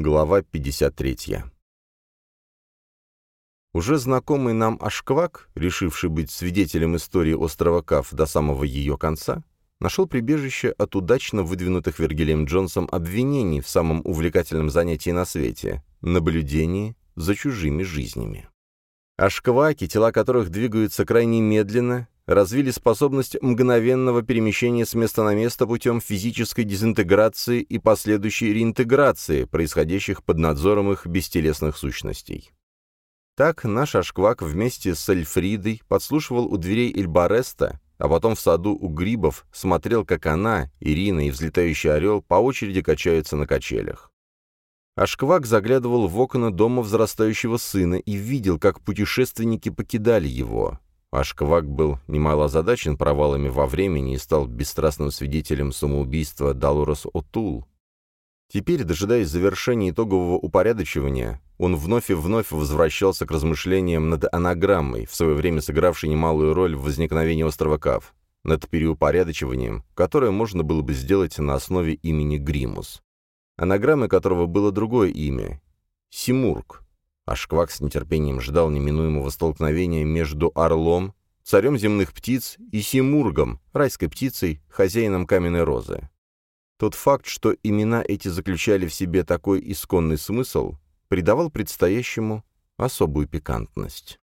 Глава 53. Уже знакомый нам Ашквак, решивший быть свидетелем истории острова Каф до самого ее конца, нашел прибежище от удачно выдвинутых Вергилием Джонсом обвинений в самом увлекательном занятии на свете — наблюдении за чужими жизнями. Ашкваки, тела которых двигаются крайне медленно, развили способность мгновенного перемещения с места на место путем физической дезинтеграции и последующей реинтеграции, происходящих под надзором их бестелесных сущностей. Так наш Ашквак вместе с Эльфридой подслушивал у дверей Эльбареста, а потом в саду у Грибов смотрел, как она, Ирина и взлетающий орел по очереди качаются на качелях. Ашквак заглядывал в окна дома взрастающего сына и видел, как путешественники покидали его. Ашквак был немало озадачен провалами во времени и стал бесстрастным свидетелем самоубийства Далурас Отул. Теперь, дожидаясь завершения итогового упорядочивания, он вновь и вновь возвращался к размышлениям над анаграммой, в свое время сыгравшей немалую роль в возникновении острова Кав, над переупорядочиванием, которое можно было бы сделать на основе имени Гримус. Анаграммой которого было другое имя — Симург, а Шквак с нетерпением ждал неминуемого столкновения между орлом, царем земных птиц, и Симургом, райской птицей, хозяином каменной розы. Тот факт, что имена эти заключали в себе такой исконный смысл, придавал предстоящему особую пикантность.